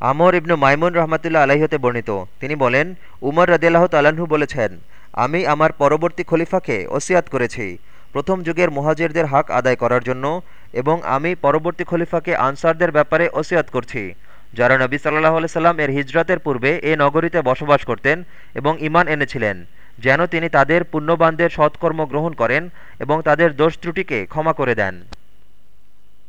আমর ইবনু মাইমুন রহমতুল্লা আলাহিহতে বর্ণিত। তিনি বলেন, উমর রদিয়াল্লাহ তালাহু বলেছেন, আমি আমার পরবর্তী খলিফাকে ওসিয়াত করেছি। প্রথম যুগের মহাজেরদের হাক আদায় করার জন্য এবং আমি পরবর্তী খলিফাকে আনসারদের ব্যাপারে ওসিয়াত করছি। যারা নবী সাল্লাহ সাল্লাম এর হিজরতের পূর্বে এ নগরীতে বসবাস করতেন এবং ইমান এনেছিলেন, যেন তিনি তাদের পুণ্যবানদের সৎকর্ম গ্রহণ করেন এবং তাদের দোষ ত্রুটিকে ক্ষমা করে দেন।